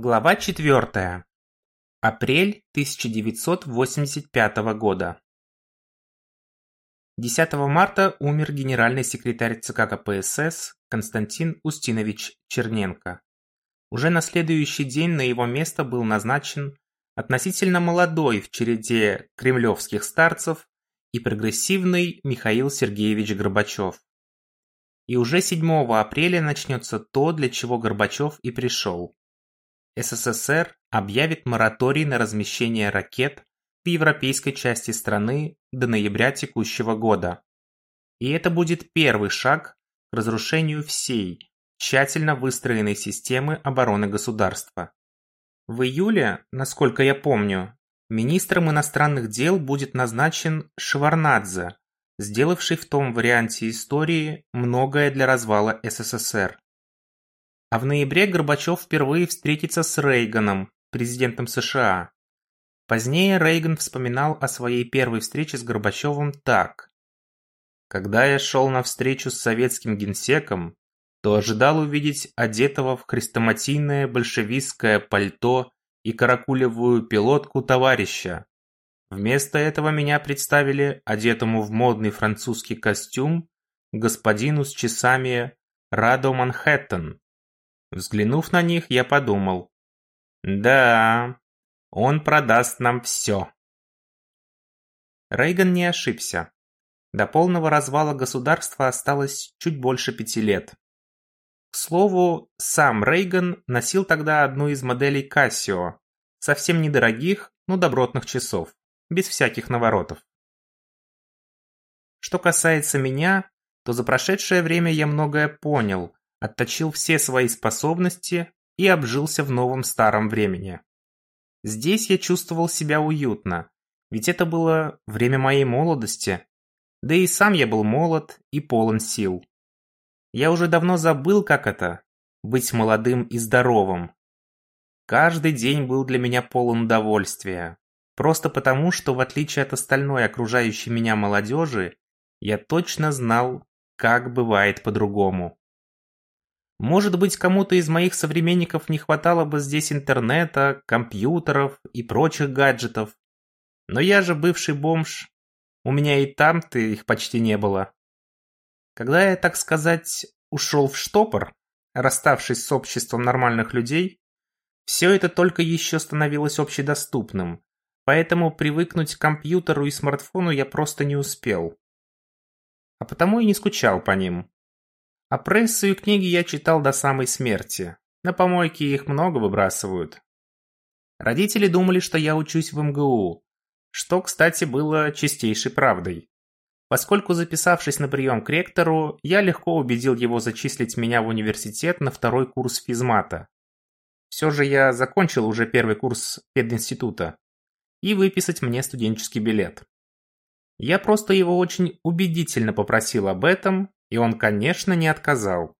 Глава 4. Апрель 1985 года. 10 марта умер генеральный секретарь ЦК КПСС Константин Устинович Черненко. Уже на следующий день на его место был назначен относительно молодой в череде кремлевских старцев и прогрессивный Михаил Сергеевич Горбачев. И уже 7 апреля начнется то, для чего Горбачев и пришел СССР объявит мораторий на размещение ракет в европейской части страны до ноября текущего года. И это будет первый шаг к разрушению всей тщательно выстроенной системы обороны государства. В июле, насколько я помню, министром иностранных дел будет назначен Шеварнадзе, сделавший в том варианте истории многое для развала СССР. А в ноябре Горбачев впервые встретится с Рейганом, президентом США. Позднее Рейган вспоминал о своей первой встрече с Горбачевым так. «Когда я шел на встречу с советским генсеком, то ожидал увидеть одетого в хрестоматийное большевистское пальто и каракулевую пилотку товарища. Вместо этого меня представили одетому в модный французский костюм господину с часами Радо Манхэттен, Взглянув на них, я подумал. Да, он продаст нам все. Рейган не ошибся. До полного развала государства осталось чуть больше пяти лет. К слову, сам Рейган носил тогда одну из моделей Casio, совсем недорогих, но добротных часов, без всяких наворотов. Что касается меня, то за прошедшее время я многое понял, отточил все свои способности и обжился в новом старом времени. Здесь я чувствовал себя уютно, ведь это было время моей молодости, да и сам я был молод и полон сил. Я уже давно забыл, как это – быть молодым и здоровым. Каждый день был для меня полон удовольствия, просто потому, что в отличие от остальной окружающей меня молодежи, я точно знал, как бывает по-другому. Может быть, кому-то из моих современников не хватало бы здесь интернета, компьютеров и прочих гаджетов. Но я же бывший бомж. У меня и там-то их почти не было. Когда я, так сказать, ушел в штопор, расставшись с обществом нормальных людей, все это только еще становилось общедоступным, поэтому привыкнуть к компьютеру и смартфону я просто не успел. А потому и не скучал по ним. А прессу и книги я читал до самой смерти. На помойке их много выбрасывают. Родители думали, что я учусь в МГУ, что, кстати, было чистейшей правдой. Поскольку записавшись на прием к ректору, я легко убедил его зачислить меня в университет на второй курс физмата. Все же я закончил уже первый курс пединститута. И выписать мне студенческий билет. Я просто его очень убедительно попросил об этом, и он, конечно, не отказал.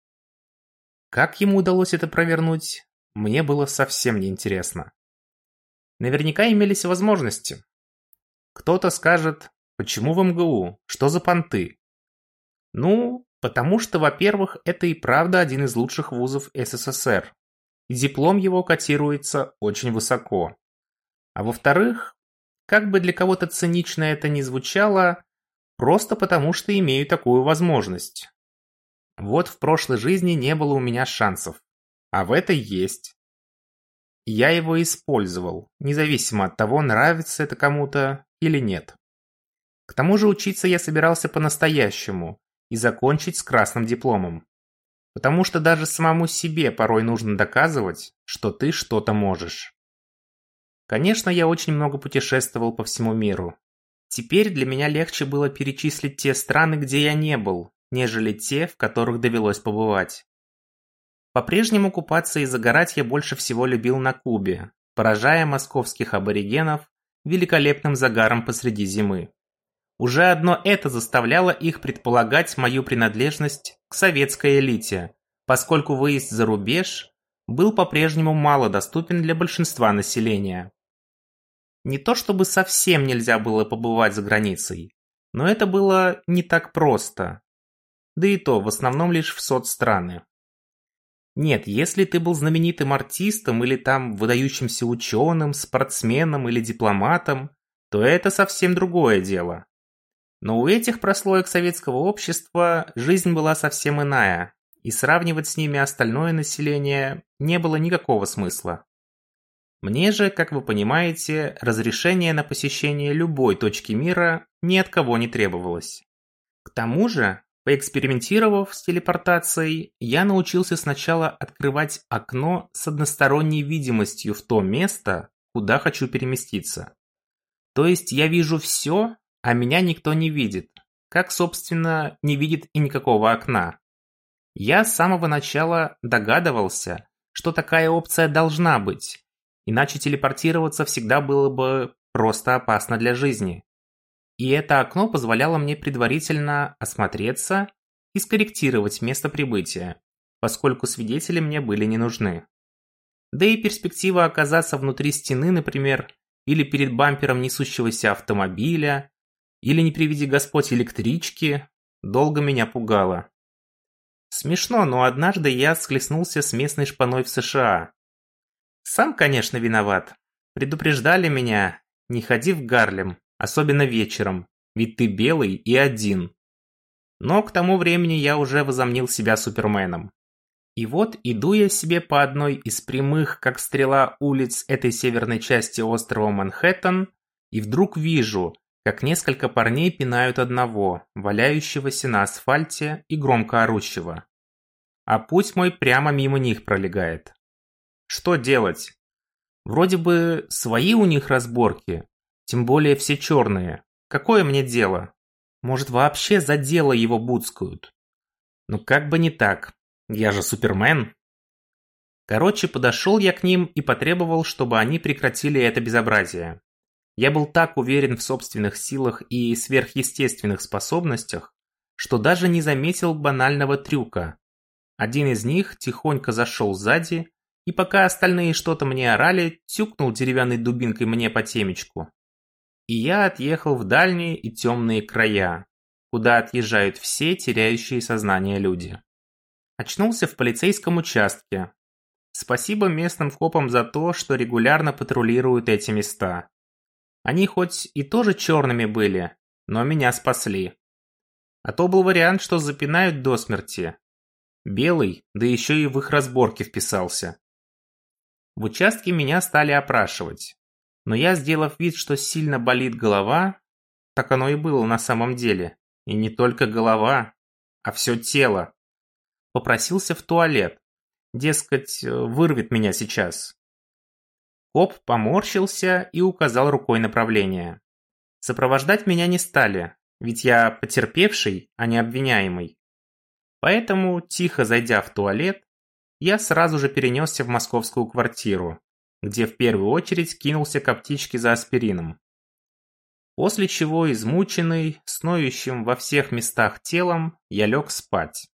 Как ему удалось это провернуть, мне было совсем неинтересно. Наверняка имелись возможности. Кто-то скажет, почему в МГУ, что за понты? Ну, потому что, во-первых, это и правда один из лучших вузов СССР. И диплом его котируется очень высоко. А во-вторых, как бы для кого-то цинично это ни звучало, Просто потому, что имею такую возможность. Вот в прошлой жизни не было у меня шансов. А в этой есть. Я его использовал, независимо от того, нравится это кому-то или нет. К тому же учиться я собирался по-настоящему и закончить с красным дипломом. Потому что даже самому себе порой нужно доказывать, что ты что-то можешь. Конечно, я очень много путешествовал по всему миру, Теперь для меня легче было перечислить те страны, где я не был, нежели те, в которых довелось побывать. По-прежнему купаться и загорать я больше всего любил на Кубе, поражая московских аборигенов великолепным загаром посреди зимы. Уже одно это заставляло их предполагать мою принадлежность к советской элите, поскольку выезд за рубеж был по-прежнему мало доступен для большинства населения. Не то чтобы совсем нельзя было побывать за границей, но это было не так просто. Да и то, в основном лишь в соцстраны. Нет, если ты был знаменитым артистом или там выдающимся ученым, спортсменом или дипломатом, то это совсем другое дело. Но у этих прослоек советского общества жизнь была совсем иная, и сравнивать с ними остальное население не было никакого смысла. Мне же, как вы понимаете, разрешение на посещение любой точки мира ни от кого не требовалось. К тому же, поэкспериментировав с телепортацией, я научился сначала открывать окно с односторонней видимостью в то место, куда хочу переместиться. То есть я вижу все, а меня никто не видит, как, собственно, не видит и никакого окна. Я с самого начала догадывался, что такая опция должна быть, иначе телепортироваться всегда было бы просто опасно для жизни. И это окно позволяло мне предварительно осмотреться и скорректировать место прибытия, поскольку свидетели мне были не нужны. Да и перспектива оказаться внутри стены, например, или перед бампером несущегося автомобиля, или не приведи Господь электрички, долго меня пугала. Смешно, но однажды я схлестнулся с местной шпаной в США, сам, конечно, виноват. Предупреждали меня, не ходи в Гарлем, особенно вечером, ведь ты белый и один. Но к тому времени я уже возомнил себя Суперменом. И вот иду я себе по одной из прямых, как стрела, улиц этой северной части острова Манхэттен, и вдруг вижу, как несколько парней пинают одного, валяющегося на асфальте и громко орущего. А путь мой прямо мимо них пролегает. Что делать? Вроде бы свои у них разборки, тем более все черные. Какое мне дело? Может вообще за дело его буцкают? Ну как бы не так, я же Супермен. Короче, подошел я к ним и потребовал, чтобы они прекратили это безобразие. Я был так уверен в собственных силах и сверхъестественных способностях, что даже не заметил банального трюка. Один из них тихонько зашел сзади и пока остальные что-то мне орали, тюкнул деревянной дубинкой мне по темечку. И я отъехал в дальние и темные края, куда отъезжают все теряющие сознание люди. Очнулся в полицейском участке. Спасибо местным копам за то, что регулярно патрулируют эти места. Они хоть и тоже черными были, но меня спасли. А то был вариант, что запинают до смерти. Белый, да еще и в их разборке вписался. В участке меня стали опрашивать. Но я, сделав вид, что сильно болит голова, так оно и было на самом деле. И не только голова, а все тело. Попросился в туалет. Дескать, вырвет меня сейчас. Коп поморщился и указал рукой направление. Сопровождать меня не стали, ведь я потерпевший, а не обвиняемый. Поэтому, тихо зайдя в туалет, я сразу же перенесся в московскую квартиру, где в первую очередь кинулся к аптечке за аспирином. После чего, измученный, сноющим во всех местах телом, я лег спать.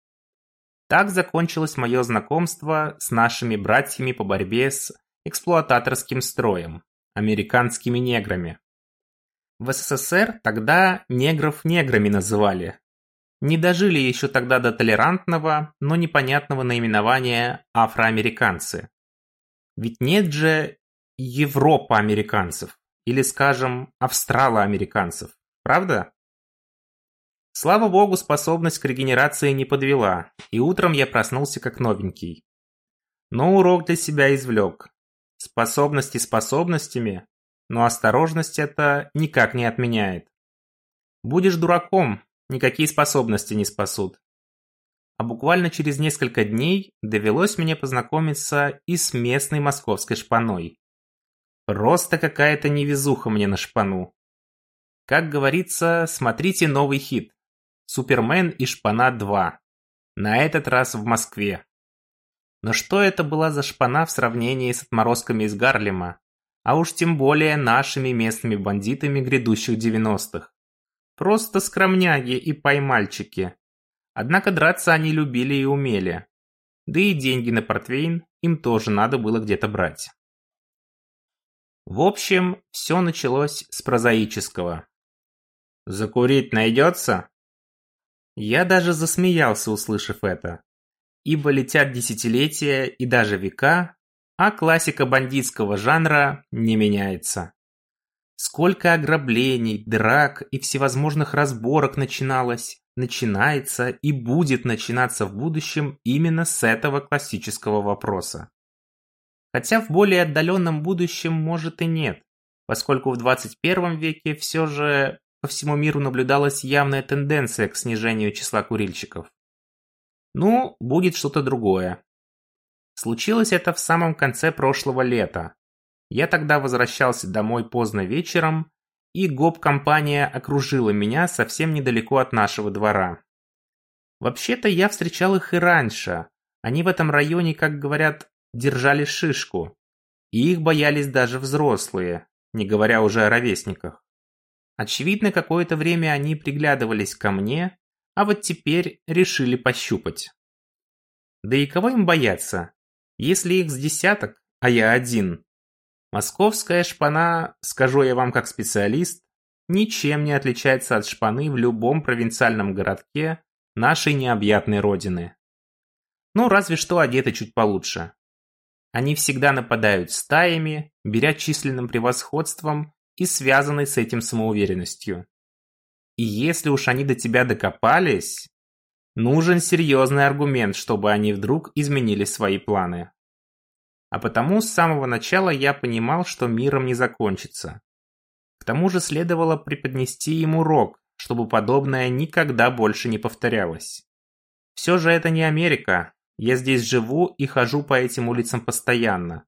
Так закончилось мое знакомство с нашими братьями по борьбе с эксплуататорским строем, американскими неграми. В СССР тогда негров неграми называли, не дожили еще тогда до толерантного, но непонятного наименования афроамериканцы. Ведь нет же европа-американцев, или, скажем, австралоамериканцев, правда? Слава богу, способность к регенерации не подвела, и утром я проснулся как новенький. Но урок для себя извлек. Способности способностями, но осторожность это никак не отменяет. Будешь дураком, никакие способности не спасут. А буквально через несколько дней довелось мне познакомиться и с местной московской шпаной. Просто какая-то невезуха мне на шпану. Как говорится, смотрите новый хит. Супермен и шпана 2. На этот раз в Москве. Но что это была за шпана в сравнении с отморозками из Гарлема? А уж тем более нашими местными бандитами грядущих 90-х. Просто скромняги и поймальчики. Однако драться они любили и умели. Да и деньги на портвейн им тоже надо было где-то брать. В общем, все началось с прозаического. «Закурить найдется?» Я даже засмеялся, услышав это. ибо летят десятилетия и даже века, а классика бандитского жанра не меняется. Сколько ограблений, драк и всевозможных разборок начиналось, начинается и будет начинаться в будущем именно с этого классического вопроса. Хотя в более отдаленном будущем может и нет, поскольку в 21 веке все же по всему миру наблюдалась явная тенденция к снижению числа курильщиков. Ну, будет что-то другое. Случилось это в самом конце прошлого лета. Я тогда возвращался домой поздно вечером, и гоп-компания окружила меня совсем недалеко от нашего двора. Вообще-то я встречал их и раньше. Они в этом районе, как говорят, держали шишку. И их боялись даже взрослые, не говоря уже о ровесниках. Очевидно, какое-то время они приглядывались ко мне, а вот теперь решили пощупать. Да и кого им бояться, если их с десяток, а я один? Московская шпана, скажу я вам как специалист, ничем не отличается от шпаны в любом провинциальном городке нашей необъятной родины. Ну, разве что одеты чуть получше. Они всегда нападают стаями, беря численным превосходством и связанной с этим самоуверенностью. И если уж они до тебя докопались, нужен серьезный аргумент, чтобы они вдруг изменили свои планы. А потому с самого начала я понимал, что миром не закончится. К тому же следовало преподнести им урок, чтобы подобное никогда больше не повторялось. Все же это не Америка, я здесь живу и хожу по этим улицам постоянно.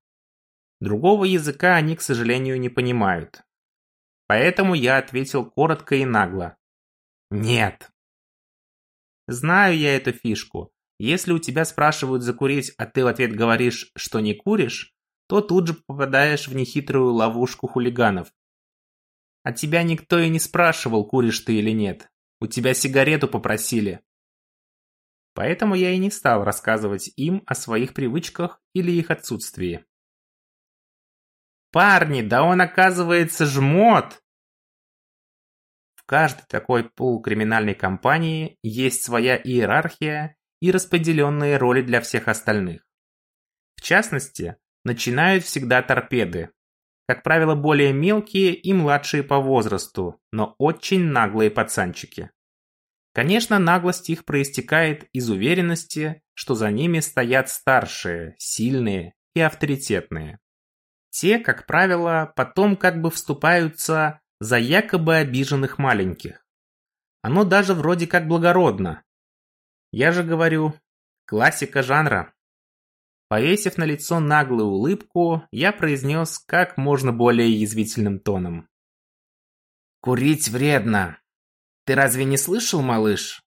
Другого языка они, к сожалению, не понимают. Поэтому я ответил коротко и нагло. Нет. Знаю я эту фишку. Если у тебя спрашивают закурить, а ты в ответ говоришь, что не куришь, то тут же попадаешь в нехитрую ловушку хулиганов. А тебя никто и не спрашивал, куришь ты или нет. У тебя сигарету попросили. Поэтому я и не стал рассказывать им о своих привычках или их отсутствии. Парни, да он оказывается жмот! В каждой такой полукриминальной компании есть своя иерархия и распределенные роли для всех остальных. В частности, начинают всегда торпеды. Как правило, более мелкие и младшие по возрасту, но очень наглые пацанчики. Конечно, наглость их проистекает из уверенности, что за ними стоят старшие, сильные и авторитетные. Те, как правило, потом как бы вступаются за якобы обиженных маленьких. Оно даже вроде как благородно. Я же говорю, классика жанра. Повесив на лицо наглую улыбку, я произнес как можно более язвительным тоном. «Курить вредно. Ты разве не слышал, малыш?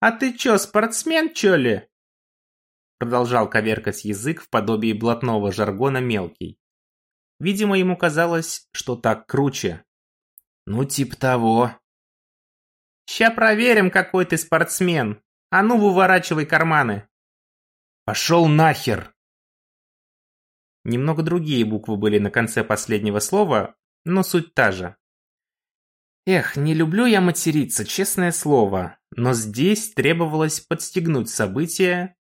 А ты чё, спортсмен, чё ли? Продолжал коверкать язык в подобии блатного жаргона мелкий. Видимо, ему казалось, что так круче. Ну, типа того. Ща проверим, какой ты спортсмен. А ну, выворачивай карманы. Пошел нахер. Немного другие буквы были на конце последнего слова, но суть та же. Эх, не люблю я материться, честное слово, но здесь требовалось подстегнуть события,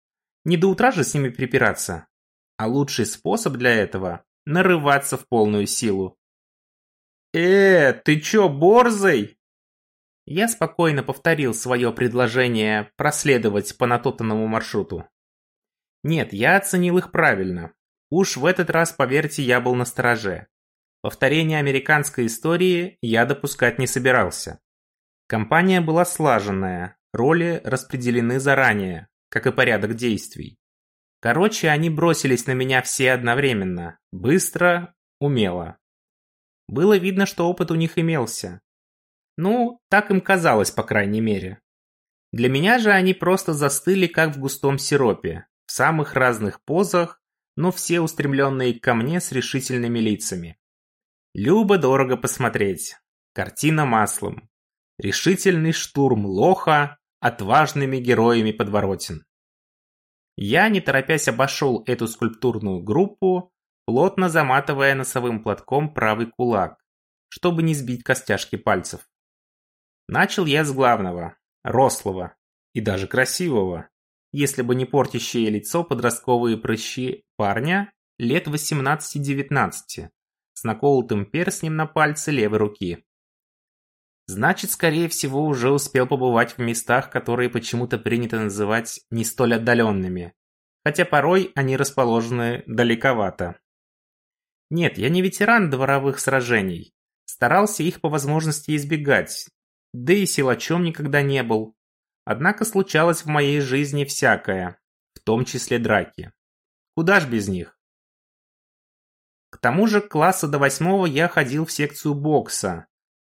не до утра же с ними припираться, а лучший способ для этого – нарываться в полную силу. «Э, ты чё, борзый?» Я спокойно повторил свое предложение проследовать по натоптанному маршруту. Нет, я оценил их правильно. Уж в этот раз, поверьте, я был на стороже. Повторение американской истории я допускать не собирался. Компания была слаженная, роли распределены заранее, как и порядок действий. Короче, они бросились на меня все одновременно, быстро, умело. Было видно, что опыт у них имелся. Ну, так им казалось, по крайней мере. Для меня же они просто застыли, как в густом сиропе, в самых разных позах, но все устремленные ко мне с решительными лицами. Любо-дорого посмотреть. Картина маслом. Решительный штурм лоха отважными героями подворотен. Я, не торопясь, обошел эту скульптурную группу, плотно заматывая носовым платком правый кулак, чтобы не сбить костяшки пальцев. Начал я с главного, рослого и даже красивого, если бы не портящие лицо подростковые прыщи парня лет 18-19 с наколотым перстнем на пальце левой руки. Значит, скорее всего, уже успел побывать в местах, которые почему-то принято называть не столь отдаленными, хотя порой они расположены далековато. Нет, я не ветеран дворовых сражений. Старался их по возможности избегать, да и силачом никогда не был. Однако случалось в моей жизни всякое, в том числе драки. Куда ж без них? К тому же класса до восьмого я ходил в секцию бокса.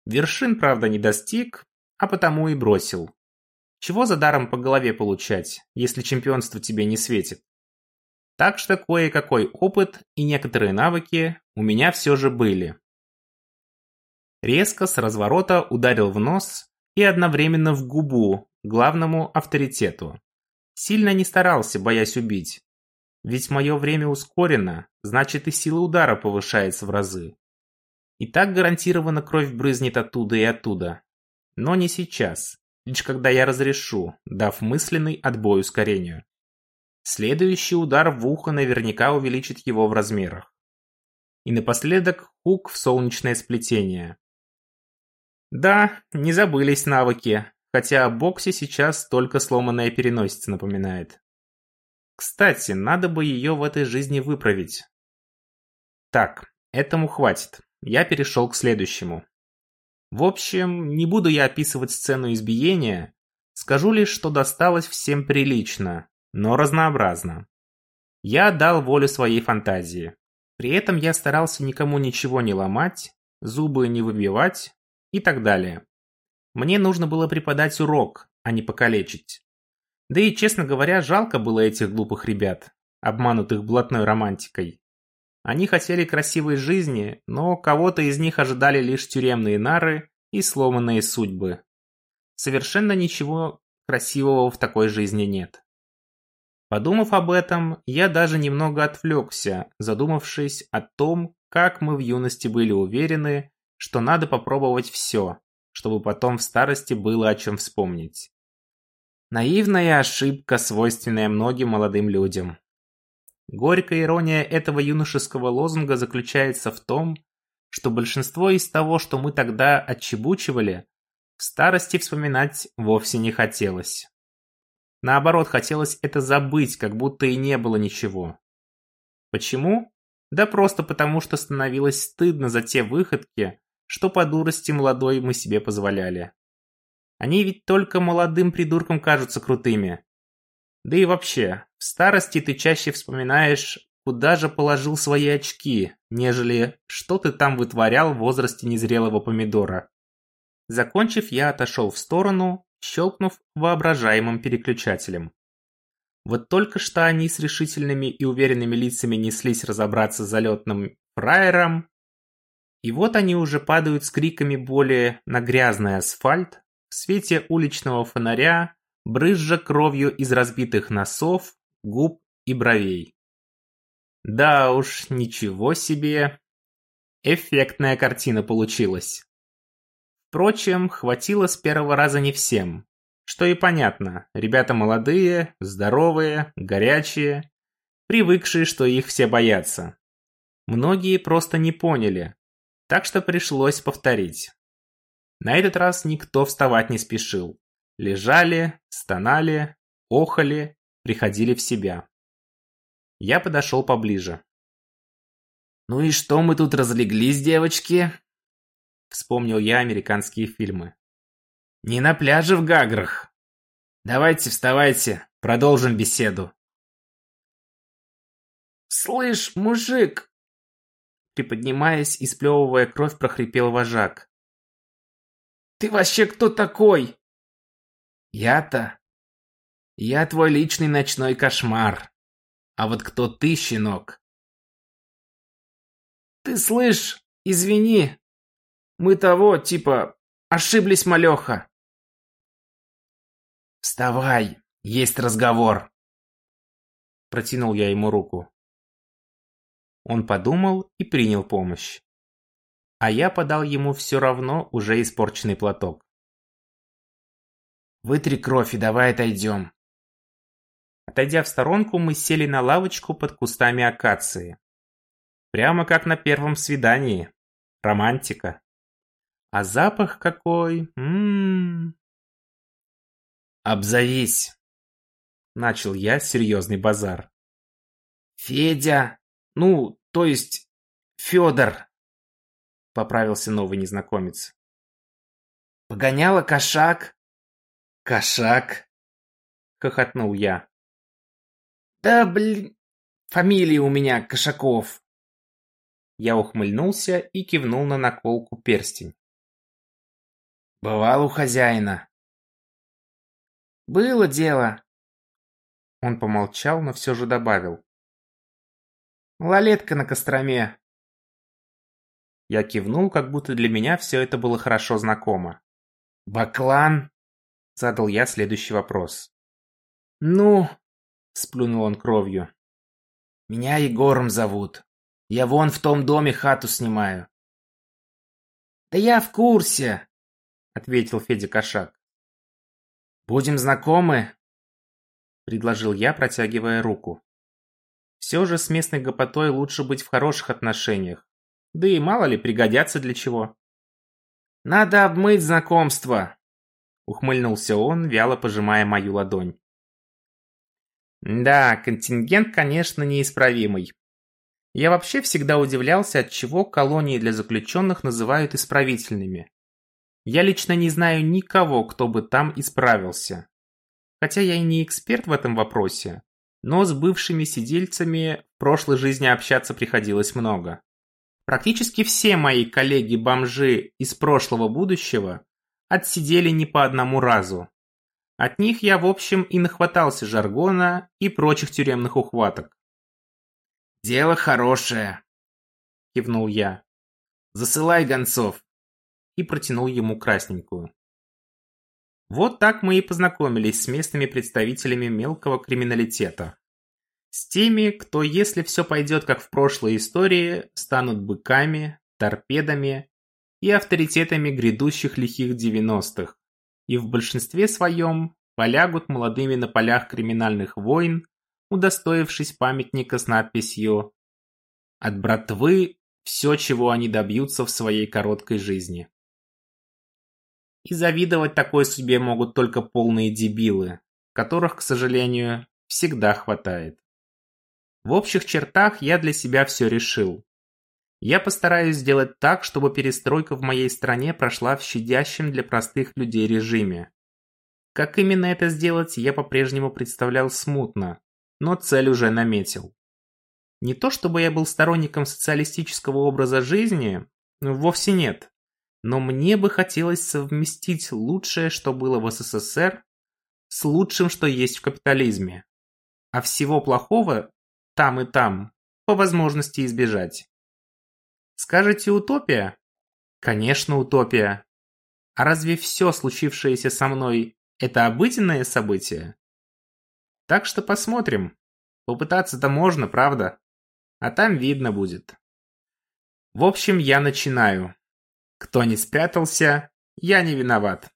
Вершин, правда, не достиг, а потому и бросил. Чего за даром по голове получать, если чемпионство тебе не светит? Так что кое-какой опыт и некоторые навыки у меня все же были. Резко с разворота ударил в нос и одновременно в губу главному авторитету. Сильно не старался, боясь убить. Ведь мое время ускорено, значит и сила удара повышается в разы. И так гарантированно кровь брызнет оттуда и оттуда. Но не сейчас, лишь когда я разрешу, дав мысленный отбой ускорению. Следующий удар в ухо наверняка увеличит его в размерах. И напоследок хук в солнечное сплетение. Да, не забылись навыки, хотя о боксе сейчас только сломанная переносица напоминает. Кстати, надо бы ее в этой жизни выправить. Так, этому хватит. Я перешел к следующему. В общем, не буду я описывать сцену избиения, скажу лишь, что досталось всем прилично, но разнообразно. Я дал волю своей фантазии. При этом я старался никому ничего не ломать, зубы не выбивать и так далее. Мне нужно было преподать урок, а не покалечить. Да и, честно говоря, жалко было этих глупых ребят, обманутых блатной романтикой. Они хотели красивой жизни, но кого-то из них ожидали лишь тюремные нары и сломанные судьбы. Совершенно ничего красивого в такой жизни нет. Подумав об этом, я даже немного отвлекся, задумавшись о том, как мы в юности были уверены, что надо попробовать все, чтобы потом в старости было о чем вспомнить. Наивная ошибка, свойственная многим молодым людям. Горькая ирония этого юношеского лозунга заключается в том, что большинство из того, что мы тогда отчебучивали, в старости вспоминать вовсе не хотелось. Наоборот, хотелось это забыть, как будто и не было ничего. Почему? Да просто потому, что становилось стыдно за те выходки, что по дурости молодой мы себе позволяли. Они ведь только молодым придуркам кажутся крутыми. Да и вообще, в старости ты чаще вспоминаешь, куда же положил свои очки, нежели что ты там вытворял в возрасте незрелого помидора. Закончив, я отошел в сторону, щелкнув воображаемым переключателем. Вот только что они с решительными и уверенными лицами неслись разобраться с залетным фраером, и вот они уже падают с криками боли на грязный асфальт, в свете уличного фонаря, брызжа кровью из разбитых носов, губ и бровей. Да уж, ничего себе. Эффектная картина получилась. Впрочем, хватило с первого раза не всем. Что и понятно, ребята молодые, здоровые, горячие, привыкшие, что их все боятся. Многие просто не поняли, так что пришлось повторить. На этот раз никто вставать не спешил. Лежали, стонали, охали, приходили в себя. Я подошел поближе. «Ну и что мы тут разлеглись, девочки?» Вспомнил я американские фильмы. «Не на пляже в Гаграх. Давайте, вставайте, продолжим беседу». «Слышь, мужик!» Приподнимаясь и сплевывая кровь, прохрипел вожак. «Ты вообще кто такой?» «Я-то? Я твой личный ночной кошмар. А вот кто ты, щенок?» «Ты слышь, извини. Мы того, типа, ошиблись, малеха». «Вставай, есть разговор!» Протянул я ему руку. Он подумал и принял помощь. А я подал ему все равно уже испорченный платок. «Вытри кровь и давай отойдем». Отойдя в сторонку, мы сели на лавочку под кустами акации. Прямо как на первом свидании. Романтика. А запах какой! Ммм. «Обзовись!» — начал я серьезный базар. «Федя! Ну, то есть Федор!» — поправился новый незнакомец. «Погоняла кошак?» «Кошак?» — хохотнул я. «Да, блин, фамилия у меня Кошаков». Я ухмыльнулся и кивнул на наколку перстень. «Бывал у хозяина?» «Было дело». Он помолчал, но все же добавил. «Малолетка на Костроме». Я кивнул, как будто для меня все это было хорошо знакомо. «Баклан?» — задал я следующий вопрос. «Ну, Сплюнул он кровью. Меня Егором зовут. Я вон в том доме хату снимаю. Да я в курсе, ответил Федя Кошак. Будем знакомы? Предложил я, протягивая руку. Все же с местной гопотой лучше быть в хороших отношениях. Да и мало ли, пригодятся для чего. Надо обмыть знакомство, ухмыльнулся он, вяло пожимая мою ладонь. Да, контингент, конечно, неисправимый. Я вообще всегда удивлялся, от чего колонии для заключенных называют исправительными. Я лично не знаю никого, кто бы там исправился. Хотя я и не эксперт в этом вопросе, но с бывшими сидельцами в прошлой жизни общаться приходилось много. Практически все мои коллеги-бомжи из прошлого будущего отсидели не по одному разу, от них я, в общем, и нахватался жаргона и прочих тюремных ухваток. «Дело хорошее», — кивнул я. «Засылай гонцов», и протянул ему красненькую. Вот так мы и познакомились с местными представителями мелкого криминалитета. С теми, кто, если все пойдет как в прошлой истории, станут быками, торпедами и авторитетами грядущих лихих девяностых и в большинстве своем полягут молодыми на полях криминальных войн, удостоившись памятника с надписью «От братвы все, чего они добьются в своей короткой жизни». И завидовать такой судьбе могут только полные дебилы, которых, к сожалению, всегда хватает. В общих чертах я для себя все решил. Я постараюсь сделать так, чтобы перестройка в моей стране прошла в щадящем для простых людей режиме. Как именно это сделать, я по-прежнему представлял смутно, но цель уже наметил. Не то чтобы я был сторонником социалистического образа жизни, вовсе нет. Но мне бы хотелось совместить лучшее, что было в СССР, с лучшим, что есть в капитализме. А всего плохого там и там по возможности избежать. Скажете утопия? Конечно, утопия. А разве все случившееся со мной – это обыденное событие? Так что посмотрим. Попытаться-то можно, правда? А там видно будет. В общем, я начинаю. Кто не спрятался, я не виноват.